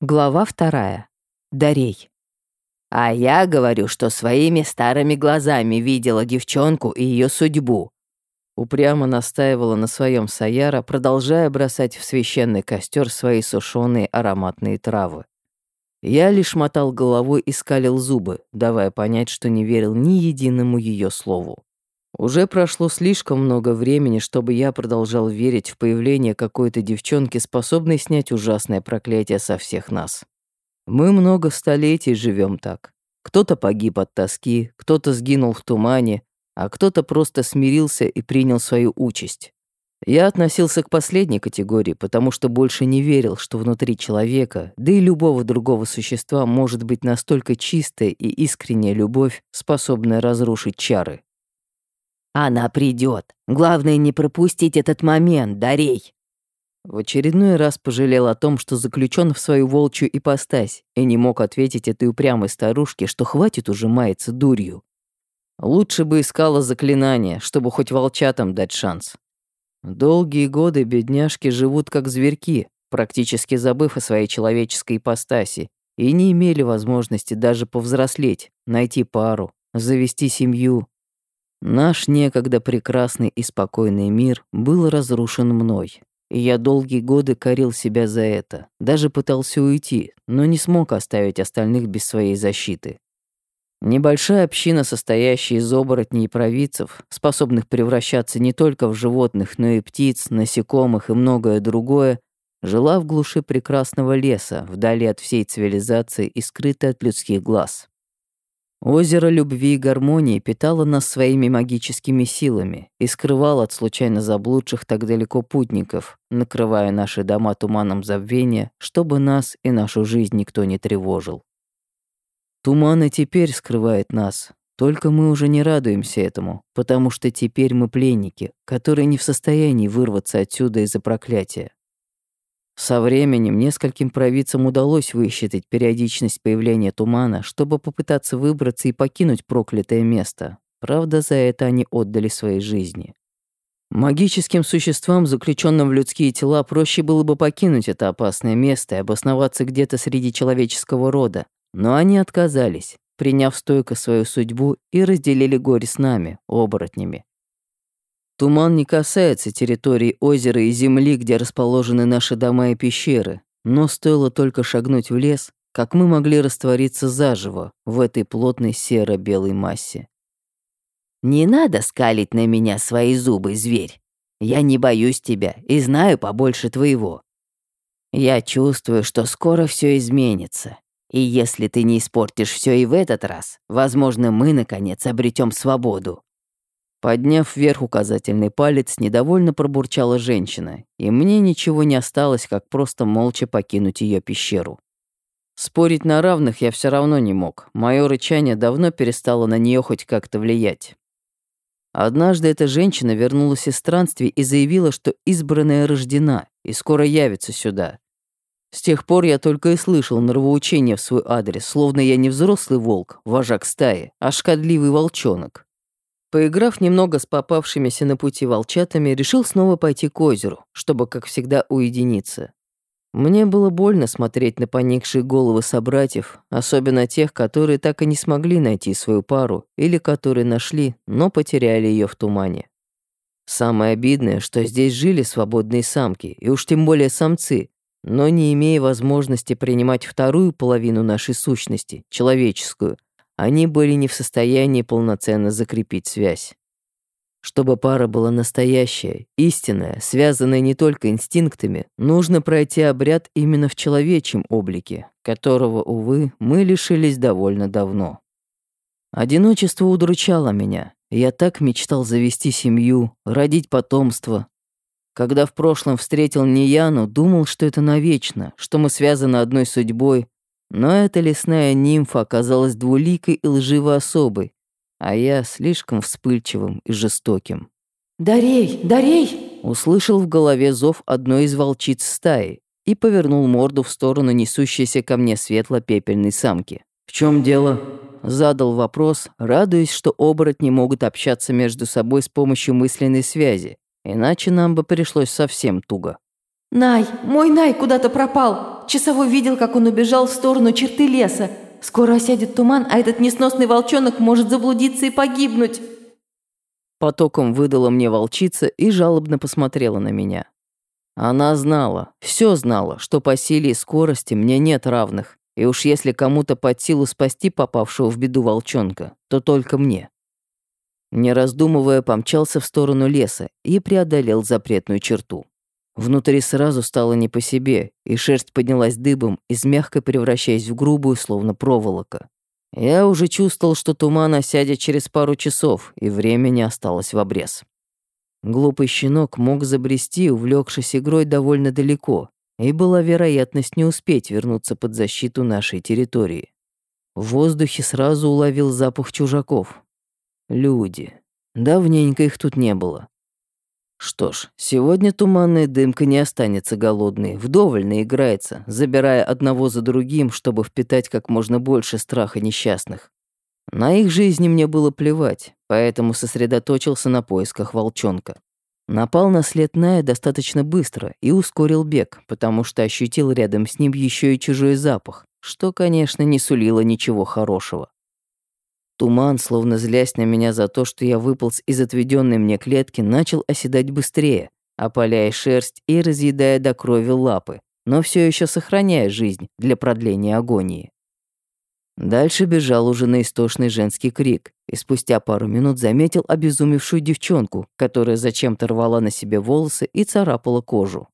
Глава вторая. Дарей. А я говорю, что своими старыми глазами видела девчонку и ее судьбу. Упрямо настаивала на своем Саяра, продолжая бросать в священный костер свои сушеные ароматные травы. Я лишь мотал головой и скалил зубы, давая понять, что не верил ни единому ее слову. Уже прошло слишком много времени, чтобы я продолжал верить в появление какой-то девчонки, способной снять ужасное проклятие со всех нас. Мы много столетий живем так. Кто-то погиб от тоски, кто-то сгинул в тумане, а кто-то просто смирился и принял свою участь. Я относился к последней категории, потому что больше не верил, что внутри человека, да и любого другого существа может быть настолько чистая и искренняя любовь, способная разрушить чары. Она придет. Главное не пропустить этот момент, Дарей. В очередной раз пожалел о том, что заключен в свою волчью ипостась, и не мог ответить этой упрямой старушке, что хватит уже маяться дурью. Лучше бы искала заклинание, чтобы хоть волчатам дать шанс. Долгие годы бедняжки живут как зверьки, практически забыв о своей человеческой ипостаси, и не имели возможности даже повзрослеть, найти пару, завести семью, Наш некогда прекрасный и спокойный мир был разрушен мной. И я долгие годы корил себя за это. Даже пытался уйти, но не смог оставить остальных без своей защиты. Небольшая община, состоящая из оборотней и провидцев, способных превращаться не только в животных, но и птиц, насекомых и многое другое, жила в глуши прекрасного леса, вдали от всей цивилизации и скрытой от людских глаз. Озеро любви и гармонии питало нас своими магическими силами и скрывало от случайно заблудших так далеко путников, накрывая наши дома туманом забвения, чтобы нас и нашу жизнь никто не тревожил. Туман и теперь скрывает нас, только мы уже не радуемся этому, потому что теперь мы пленники, которые не в состоянии вырваться отсюда из-за проклятия. Со временем нескольким провидцам удалось высчитать периодичность появления тумана, чтобы попытаться выбраться и покинуть проклятое место. Правда, за это они отдали свои жизни. Магическим существам, заключенным в людские тела, проще было бы покинуть это опасное место и обосноваться где-то среди человеческого рода, но они отказались, приняв стойко свою судьбу и разделили горе с нами, оборотнями. Туман не касается территории озера и земли, где расположены наши дома и пещеры, но стоило только шагнуть в лес, как мы могли раствориться заживо в этой плотной серо-белой массе. «Не надо скалить на меня свои зубы, зверь. Я не боюсь тебя и знаю побольше твоего. Я чувствую, что скоро все изменится. И если ты не испортишь все и в этот раз, возможно, мы, наконец, обретем свободу. Подняв вверх указательный палец, недовольно пробурчала женщина, и мне ничего не осталось, как просто молча покинуть ее пещеру. Спорить на равных я все равно не мог. Мое рычание давно перестало на нее хоть как-то влиять. Однажды эта женщина вернулась из странствий и заявила, что избранная рождена и скоро явится сюда. С тех пор я только и слышал нравоучения в свой адрес, словно я не взрослый волк, вожак стаи, а шкодливый волчонок. Поиграв немного с попавшимися на пути волчатами, решил снова пойти к озеру, чтобы, как всегда, уединиться. Мне было больно смотреть на поникшие головы собратьев, особенно тех, которые так и не смогли найти свою пару, или которые нашли, но потеряли ее в тумане. Самое обидное, что здесь жили свободные самки, и уж тем более самцы, но не имея возможности принимать вторую половину нашей сущности, человеческую, они были не в состоянии полноценно закрепить связь. Чтобы пара была настоящая, истинная, связанная не только инстинктами, нужно пройти обряд именно в человечьем облике, которого, увы, мы лишились довольно давно. Одиночество удручало меня. Я так мечтал завести семью, родить потомство. Когда в прошлом встретил Нияну, думал, что это навечно, что мы связаны одной судьбой, но эта лесная нимфа оказалась двуликой и лживой особой, а я слишком вспыльчивым и жестоким. «Дарей! Дарей!» Услышал в голове зов одной из волчиц стаи и повернул морду в сторону несущейся ко мне светло-пепельной самки. «В чем дело?» Задал вопрос, радуясь, что оборотни могут общаться между собой с помощью мысленной связи, иначе нам бы пришлось совсем туго. «Най, мой Най куда-то пропал. Часовой видел, как он убежал в сторону черты леса. Скоро осядет туман, а этот несносный волчонок может заблудиться и погибнуть». Потоком выдала мне волчица и жалобно посмотрела на меня. Она знала, все знала, что по силе и скорости мне нет равных, и уж если кому-то под силу спасти попавшего в беду волчонка, то только мне. Не раздумывая, помчался в сторону леса и преодолел запретную черту. Внутри сразу стало не по себе, и шерсть поднялась дыбом, из мягкой превращаясь в грубую, словно проволока. Я уже чувствовал, что туман осядет через пару часов, и времени осталось в обрез. Глупый щенок мог забрести, увлекшись игрой довольно далеко, и была вероятность не успеть вернуться под защиту нашей территории. В воздухе сразу уловил запах чужаков. Люди. Давненько их тут не было. Что ж, сегодня туманная дымка не останется голодной, вдоволь наиграется, забирая одного за другим, чтобы впитать как можно больше страха несчастных. На их жизни мне было плевать, поэтому сосредоточился на поисках волчонка. Напал на след Ная достаточно быстро и ускорил бег, потому что ощутил рядом с ним еще и чужой запах, что, конечно, не сулило ничего хорошего. Туман, словно злясь на меня за то, что я выполз из отведенной мне клетки, начал оседать быстрее, опаляя шерсть и разъедая до крови лапы, но все еще сохраняя жизнь для продления агонии. Дальше бежал уже на истошный женский крик, и спустя пару минут заметил обезумевшую девчонку, которая зачем-то рвала на себе волосы и царапала кожу.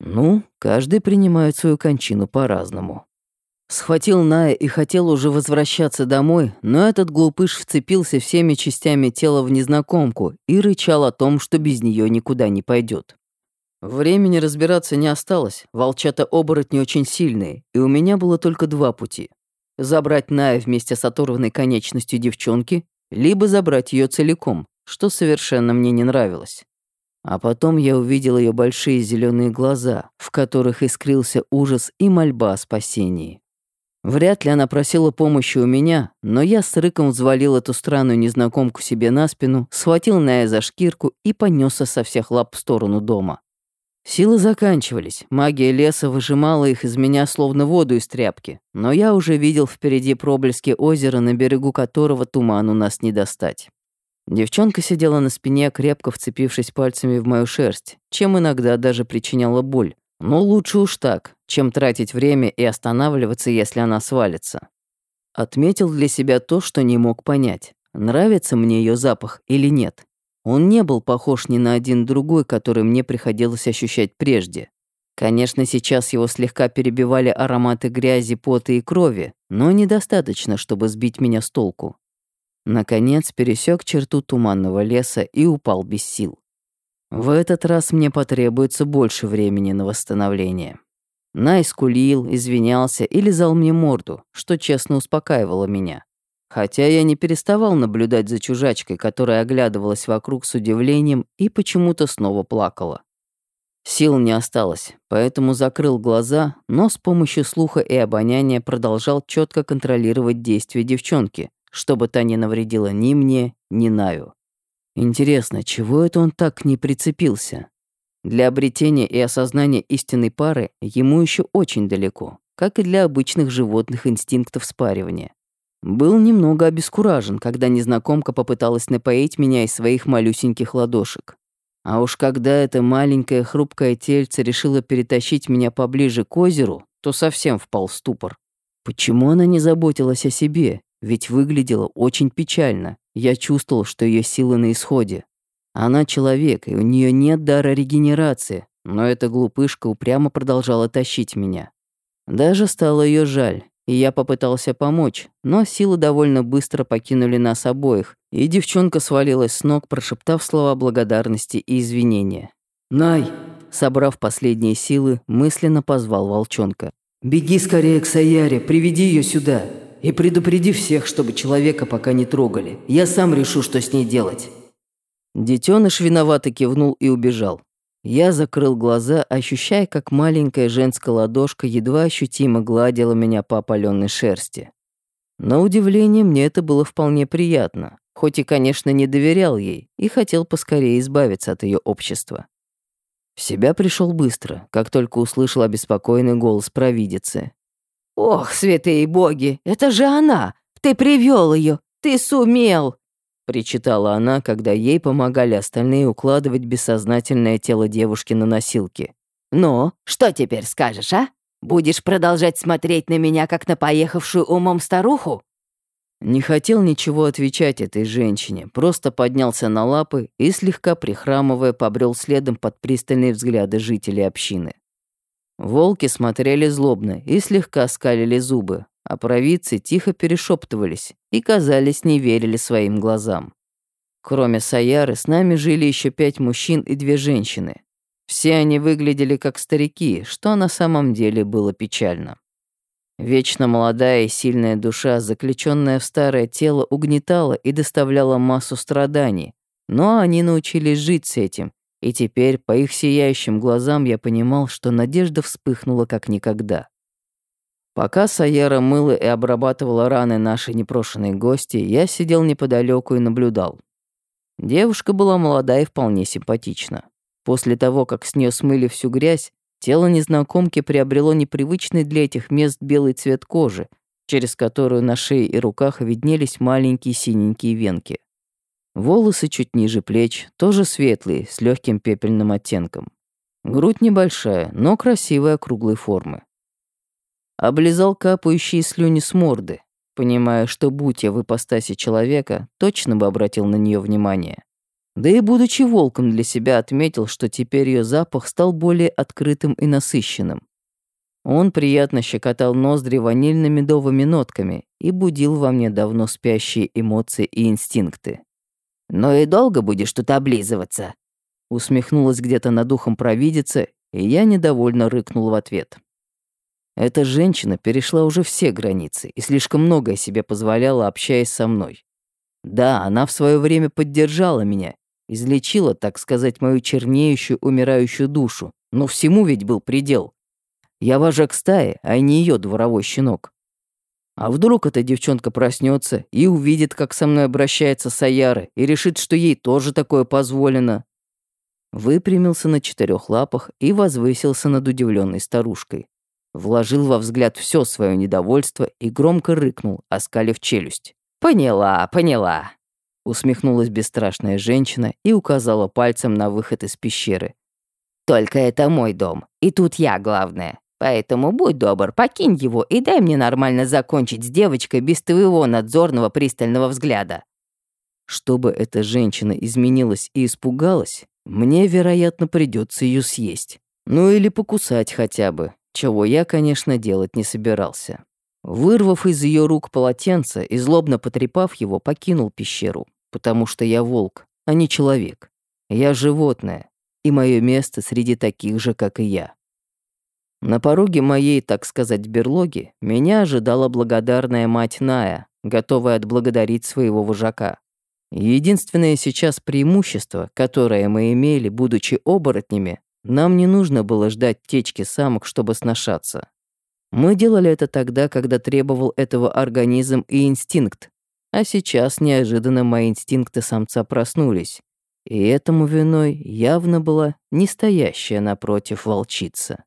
Ну, каждый принимает свою кончину по-разному. Схватил Ная и хотел уже возвращаться домой, но этот глупыш вцепился всеми частями тела в незнакомку и рычал о том, что без нее никуда не пойдет. Времени разбираться не осталось, волчата-оборотни очень сильные, и у меня было только два пути забрать Ная вместе с оторванной конечностью девчонки, либо забрать ее целиком, что совершенно мне не нравилось. А потом я увидел ее большие зеленые глаза, в которых искрился ужас и мольба о спасении. Вряд ли она просила помощи у меня, но я с рыком взвалил эту странную незнакомку себе на спину, схватил Ная за шкирку и понесся со всех лап в сторону дома. Силы заканчивались, магия леса выжимала их из меня словно воду из тряпки, но я уже видел впереди проблески озера, на берегу которого туман у нас не достать. Девчонка сидела на спине, крепко вцепившись пальцами в мою шерсть, чем иногда даже причиняла боль. Но лучше уж так, чем тратить время и останавливаться, если она свалится. Отметил для себя то, что не мог понять, нравится мне ее запах или нет. Он не был похож ни на один другой, который мне приходилось ощущать прежде. Конечно, сейчас его слегка перебивали ароматы грязи, пота и крови, но недостаточно, чтобы сбить меня с толку. Наконец пересек черту туманного леса и упал без сил. В этот раз мне потребуется больше времени на восстановление. Най скулил, извинялся и лизал мне морду, что честно успокаивало меня. Хотя я не переставал наблюдать за чужачкой, которая оглядывалась вокруг с удивлением и почему-то снова плакала. Сил не осталось, поэтому закрыл глаза, но с помощью слуха и обоняния продолжал четко контролировать действия девчонки, чтобы та не навредила ни мне, ни Наю. Интересно, чего это он так не прицепился? Для обретения и осознания истинной пары ему еще очень далеко, как и для обычных животных инстинктов спаривания. Был немного обескуражен, когда незнакомка попыталась напоить меня из своих малюсеньких ладошек. А уж когда это маленькое хрупкое тельце решило перетащить меня поближе к озеру, то совсем впал в ступор. Почему она не заботилась о себе? Ведь выглядела очень печально. Я чувствовал, что ее силы на исходе. Она человек, и у нее нет дара регенерации, но эта глупышка упрямо продолжала тащить меня. Даже стало ее жаль, и я попытался помочь, но силы довольно быстро покинули нас обоих, и девчонка свалилась с ног, прошептав слова благодарности и извинения. «Най!» Собрав последние силы, мысленно позвал волчонка. «Беги скорее к Саяре, приведи ее сюда. И предупреди всех, чтобы человека пока не трогали. Я сам решу, что с ней делать». Детеныш виновато кивнул и убежал. Я закрыл глаза, ощущая, как маленькая женская ладошка едва ощутимо гладила меня по опаленной шерсти. На удивление, мне это было вполне приятно, хоть и, конечно, не доверял ей и хотел поскорее избавиться от ее общества. В себя пришел быстро, как только услышал обеспокоенный голос провидицы. «Ох, святые боги, это же она! Ты привел ее! Ты сумел!» Причитала она, когда ей помогали остальные укладывать бессознательное тело девушки на носилки. «Ну, что теперь скажешь, а? Будешь продолжать смотреть на меня, как на поехавшую умом старуху?» Не хотел ничего отвечать этой женщине, просто поднялся на лапы и, слегка прихрамывая, побрел следом под пристальные взгляды жителей общины. Волки смотрели злобно и слегка скалили зубы, а провидцы тихо перешептывались и, казались, не верили своим глазам. Кроме Саяры, с нами жили еще пять мужчин и две женщины. Все они выглядели как старики, что на самом деле было печально. Вечно молодая и сильная душа, заключенная в старое тело, угнетала и доставляла массу страданий, но они научились жить с этим, и теперь по их сияющим глазам я понимал, что надежда вспыхнула как никогда. Пока Саяра мыла и обрабатывала раны нашей непрошенной гости, я сидел неподалеку и наблюдал. Девушка была молода и вполне симпатична. После того, как с нее смыли всю грязь, Тело незнакомки приобрело непривычный для этих мест белый цвет кожи, через которую на шее и руках виднелись маленькие синенькие венки. Волосы чуть ниже плеч, тоже светлые, с легким пепельным оттенком. Грудь небольшая, но красивая круглой формы. Облизал капающие слюни с морды, понимая, что будь я в ипостаси человека, точно бы обратил на нее внимание. Да и будучи волком для себя отметил, что теперь ее запах стал более открытым и насыщенным. Он приятно щекотал ноздри ванильно-медовыми нотками и будил во мне давно спящие эмоции и инстинкты. «Но и долго будешь тут облизываться?» Усмехнулась где-то над ухом провидица, и я недовольно рыкнул в ответ. Эта женщина перешла уже все границы и слишком многое себе позволяла, общаясь со мной. Да, она в свое время поддержала меня Излечила, так сказать, мою чернеющую, умирающую душу. Но всему ведь был предел. Я вожак стаи, а не ее дворовой щенок. А вдруг эта девчонка проснется и увидит, как со мной обращается Саяра, и решит, что ей тоже такое позволено? Выпрямился на четырех лапах и возвысился над удивленной старушкой. Вложил во взгляд все свое недовольство и громко рыкнул, оскалив челюсть. «Поняла, поняла. Усмехнулась бесстрашная женщина и указала пальцем на выход из пещеры. «Только это мой дом, и тут я главная. Поэтому будь добр, покинь его и дай мне нормально закончить с девочкой без твоего надзорного пристального взгляда». Чтобы эта женщина изменилась и испугалась, мне, вероятно, придется ее съесть. Ну или покусать хотя бы, чего я, конечно, делать не собирался. Вырвав из ее рук полотенце и злобно потрепав его, покинул пещеру потому что я волк, а не человек. Я животное, и мое место среди таких же, как и я. На пороге моей, так сказать, берлоги меня ожидала благодарная мать Ная, готовая отблагодарить своего вожака. Единственное сейчас преимущество, которое мы имели, будучи оборотнями, нам не нужно было ждать течки самок, чтобы сношаться. Мы делали это тогда, когда требовал этого организм и инстинкт, а сейчас неожиданно мои инстинкты самца проснулись, и этому виной явно была не напротив волчица.